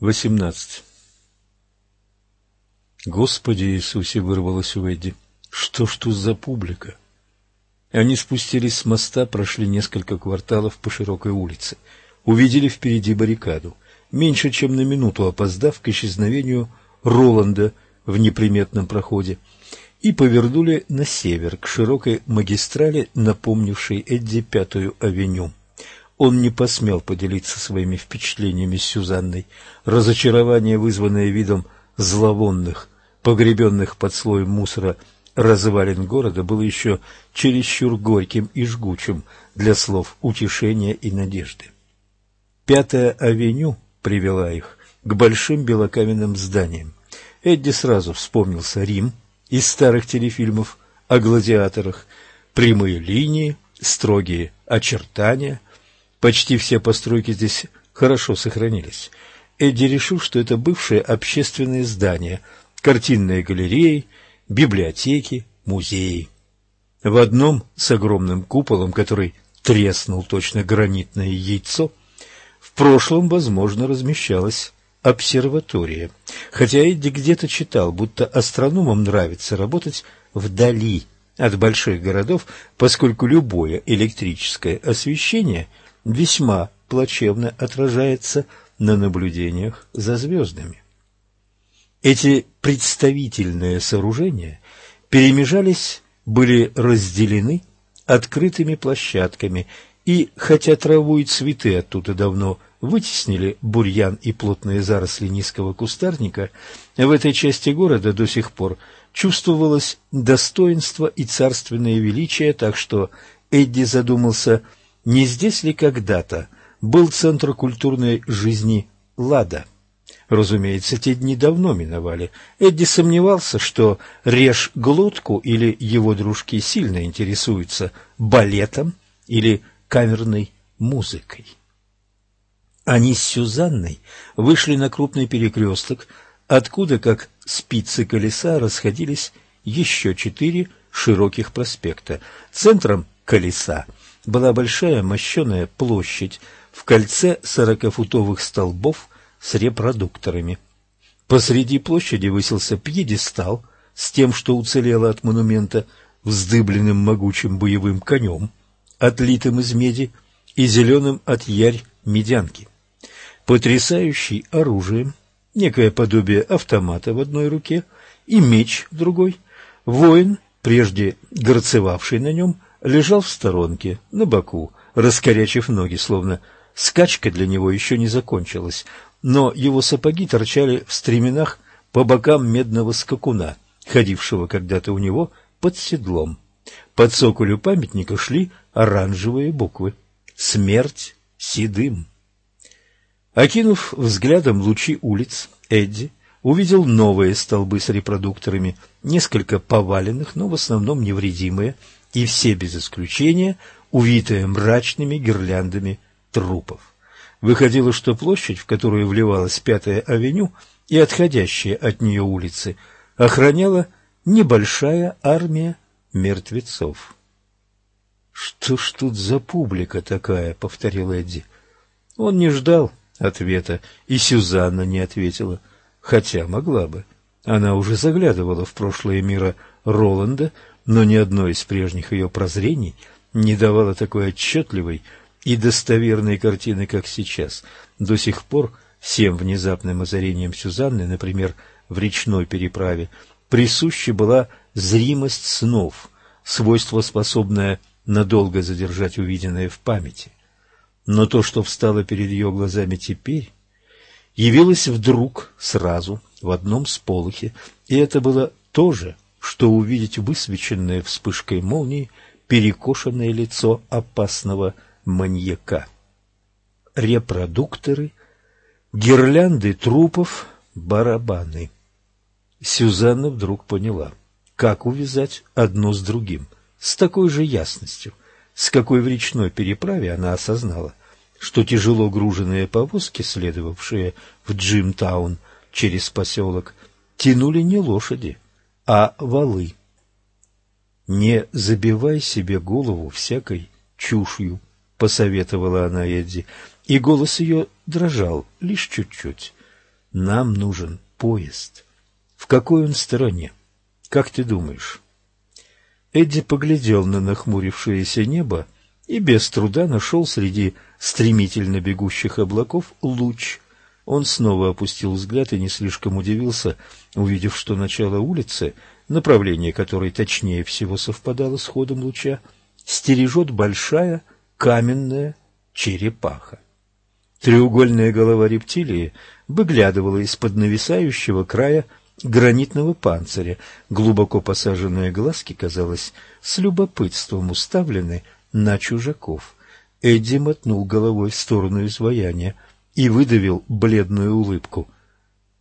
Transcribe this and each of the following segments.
18. Господи Иисусе, вырвалось у Эдди, что ж тут за публика? Они спустились с моста, прошли несколько кварталов по широкой улице, увидели впереди баррикаду, меньше чем на минуту опоздав к исчезновению Роланда в неприметном проходе, и повернули на север, к широкой магистрали, напомнившей Эдди Пятую авеню. Он не посмел поделиться своими впечатлениями с Сюзанной. Разочарование, вызванное видом зловонных, погребенных под слоем мусора развалин города, было еще чересчур горьким и жгучим для слов утешения и надежды. Пятая авеню привела их к большим белокаменным зданиям. Эдди сразу вспомнился Рим из старых телефильмов о гладиаторах, прямые линии, строгие очертания – Почти все постройки здесь хорошо сохранились. Эдди решил, что это бывшие общественные здания, картинные галереи, библиотеки, музеи. В одном с огромным куполом, который треснул точно гранитное яйцо, в прошлом, возможно, размещалась обсерватория. Хотя Эдди где-то читал, будто астрономам нравится работать вдали от больших городов, поскольку любое электрическое освещение – весьма плачевно отражается на наблюдениях за звездами. Эти представительные сооружения перемежались, были разделены открытыми площадками, и, хотя траву и цветы оттуда давно вытеснили бурьян и плотные заросли низкого кустарника, в этой части города до сих пор чувствовалось достоинство и царственное величие, так что Эдди задумался – не здесь ли когда-то был центр культурной жизни Лада? Разумеется, те дни давно миновали. Эдди сомневался, что Режь Глотку или его дружки сильно интересуются балетом или камерной музыкой. Они с Сюзанной вышли на крупный перекресток, откуда, как спицы колеса, расходились еще четыре широких проспекта. Центром колеса была большая мощеная площадь в кольце сорокафутовых столбов с репродукторами. Посреди площади высился пьедестал с тем, что уцелело от монумента, вздыбленным могучим боевым конем, отлитым из меди и зеленым от ярь медянки. Потрясающий оружием, некое подобие автомата в одной руке и меч в другой, воин, прежде горцевавший на нем, лежал в сторонке, на боку, раскорячив ноги, словно скачка для него еще не закончилась, но его сапоги торчали в стременах по бокам медного скакуна, ходившего когда-то у него под седлом. Под соколю памятника шли оранжевые буквы «Смерть седым». Окинув взглядом лучи улиц, Эдди увидел новые столбы с репродукторами, несколько поваленных, но в основном невредимые, и все без исключения увитые мрачными гирляндами трупов. Выходило, что площадь, в которую вливалась Пятая авеню и отходящие от нее улицы, охраняла небольшая армия мертвецов. «Что ж тут за публика такая?» — повторил Эдди. Он не ждал ответа, и Сюзанна не ответила, хотя могла бы. Она уже заглядывала в прошлое мира Роланда, но ни одно из прежних ее прозрений не давало такой отчетливой и достоверной картины, как сейчас. До сих пор всем внезапным озарением Сюзанны, например, в речной переправе, присуща была зримость снов, свойство, способное надолго задержать увиденное в памяти. Но то, что встало перед ее глазами теперь, явилось вдруг, сразу, в одном сполохе, и это было тоже что увидеть высвеченное вспышкой молнии перекошенное лицо опасного маньяка. Репродукторы, гирлянды трупов, барабаны. Сюзанна вдруг поняла, как увязать одно с другим, с такой же ясностью, с какой в речной переправе она осознала, что тяжело груженные повозки, следовавшие в Джимтаун через поселок, тянули не лошади, а валы. «Не забивай себе голову всякой чушью», — посоветовала она Эдди, и голос ее дрожал лишь чуть-чуть. Нам нужен поезд. В какой он стороне? Как ты думаешь? Эдди поглядел на нахмурившееся небо и без труда нашел среди стремительно бегущих облаков луч. Он снова опустил взгляд и не слишком удивился, увидев, что начало улицы, направление которой точнее всего совпадало с ходом луча, стережет большая каменная черепаха. Треугольная голова рептилии выглядывала из-под нависающего края гранитного панциря. Глубоко посаженные глазки, казалось, с любопытством уставлены на чужаков. Эдди мотнул головой в сторону изваяния и выдавил бледную улыбку.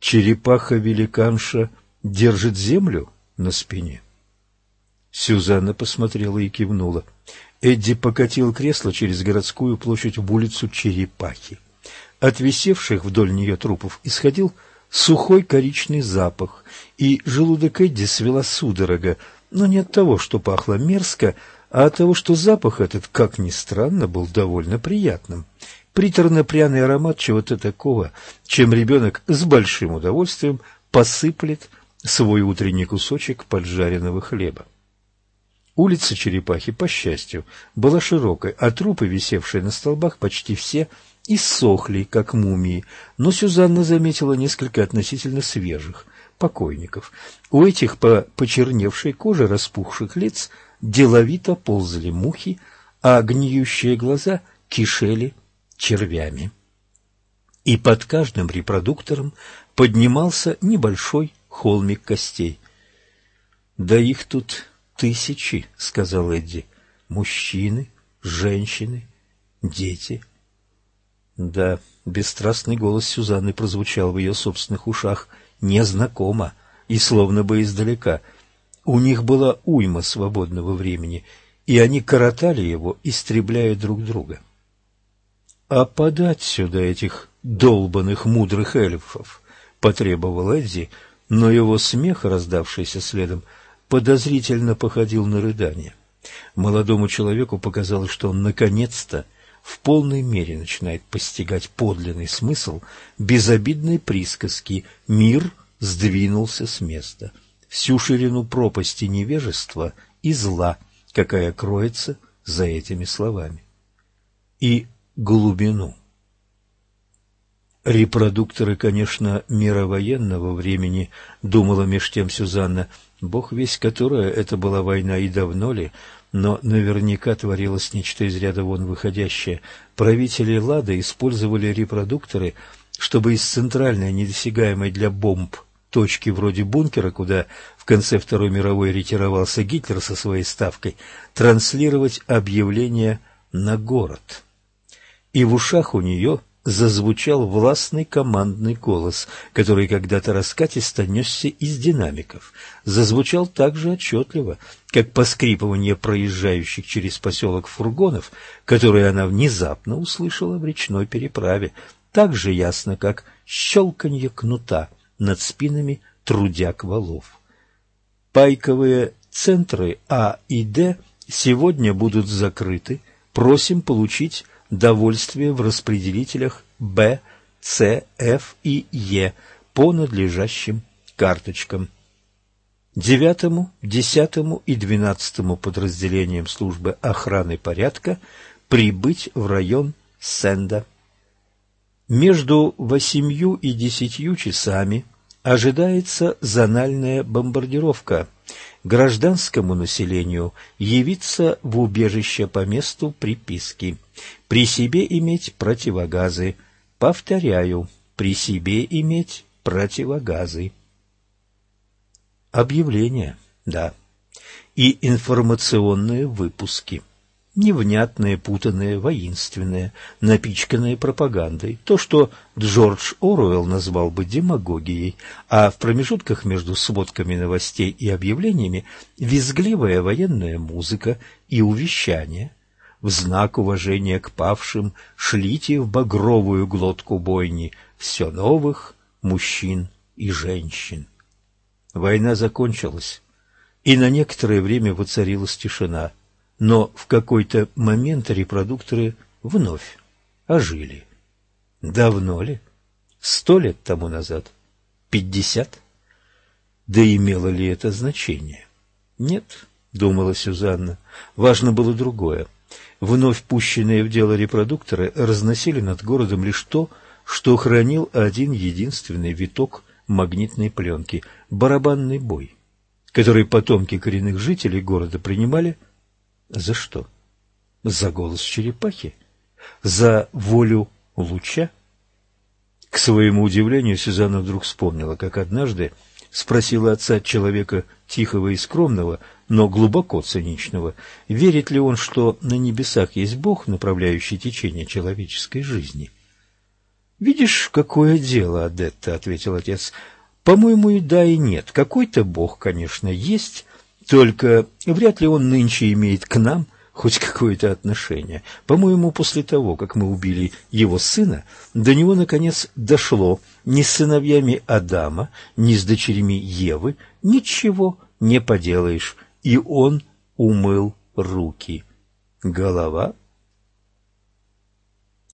Черепаха-великанша держит землю на спине. Сюзанна посмотрела и кивнула. Эдди покатил кресло через городскую площадь в улицу Черепахи. От висевших вдоль нее трупов исходил сухой коричный запах, и желудок Эдди свела судорога, но не от того, что пахло мерзко, а от того, что запах этот, как ни странно, был довольно приятным. Приторно-пряный аромат чего-то такого, чем ребенок с большим удовольствием посыплет свой утренний кусочек поджаренного хлеба. Улица Черепахи, по счастью, была широкой, а трупы, висевшие на столбах, почти все иссохли, как мумии, но Сюзанна заметила несколько относительно свежих покойников. У этих по почерневшей коже распухших лиц деловито ползали мухи, а гниющие глаза кишели червями. И под каждым репродуктором поднимался небольшой холмик костей. «Да их тут тысячи», — сказал Эдди. «Мужчины, женщины, дети». Да, бесстрастный голос Сюзанны прозвучал в ее собственных ушах незнакомо и словно бы издалека. У них была уйма свободного времени, и они коротали его, истребляя друг друга. «А подать сюда этих долбанных мудрых эльфов!» — потребовал Эдди, но его смех, раздавшийся следом, подозрительно походил на рыдание. Молодому человеку показалось, что он наконец-то в полной мере начинает постигать подлинный смысл безобидной присказки «мир сдвинулся с места», всю ширину пропасти невежества и зла, какая кроется за этими словами, и глубину. Репродукторы, конечно, мира военного времени, думала меж тем Сюзанна, бог весь которая это была война и давно ли, но наверняка творилось нечто из ряда вон выходящее. Правители Лада использовали репродукторы, чтобы из центральной, недосягаемой для бомб точки вроде бункера, куда в конце Второй мировой ретировался Гитлер со своей ставкой, транслировать объявление на город. И в ушах у нее зазвучал властный командный голос, который когда-то раскатисто несся из динамиков. Зазвучал так же отчетливо, как поскрипывание проезжающих через поселок фургонов, которые она внезапно услышала в речной переправе, так же ясно, как щелканье кнута над спинами трудяг валов. Пайковые центры А и Д сегодня будут закрыты. Просим получить довольствие в распределителях Б, С, Ф и Е по надлежащим карточкам. Девятому, десятому и двенадцатому подразделениям службы охраны порядка прибыть в район Сенда. Между восемью и десятью часами ожидается зональная бомбардировка. Гражданскому населению явиться в убежище по месту приписки. При себе иметь противогазы. Повторяю, при себе иметь противогазы. Объявления, да. И информационные выпуски невнятные, путанные, воинственные, напичканные пропагандой, то, что Джордж Оруэлл назвал бы демагогией, а в промежутках между сводками новостей и объявлениями визгливая военная музыка и увещание. В знак уважения к павшим шлите в багровую глотку бойни все новых мужчин и женщин. Война закончилась, и на некоторое время воцарилась тишина – но в какой-то момент репродукторы вновь ожили. Давно ли? Сто лет тому назад? Пятьдесят? Да имело ли это значение? Нет, думала Сюзанна, важно было другое. Вновь пущенные в дело репродукторы разносили над городом лишь то, что хранил один единственный виток магнитной пленки – барабанный бой, который потомки коренных жителей города принимали за что? За голос черепахи? За волю луча? К своему удивлению, Сюзанна вдруг вспомнила, как однажды спросила отца человека тихого и скромного, но глубоко циничного, верит ли он, что на небесах есть Бог, направляющий течение человеческой жизни. «Видишь, какое дело, Адетта», — ответил отец. «По-моему, и да, и нет. Какой-то Бог, конечно, есть, только вряд ли он нынче имеет к нам — хоть какое-то отношение. По-моему, после того, как мы убили его сына, до него, наконец, дошло ни с сыновьями Адама, ни с дочерями Евы, ничего не поделаешь, и он умыл руки. Голова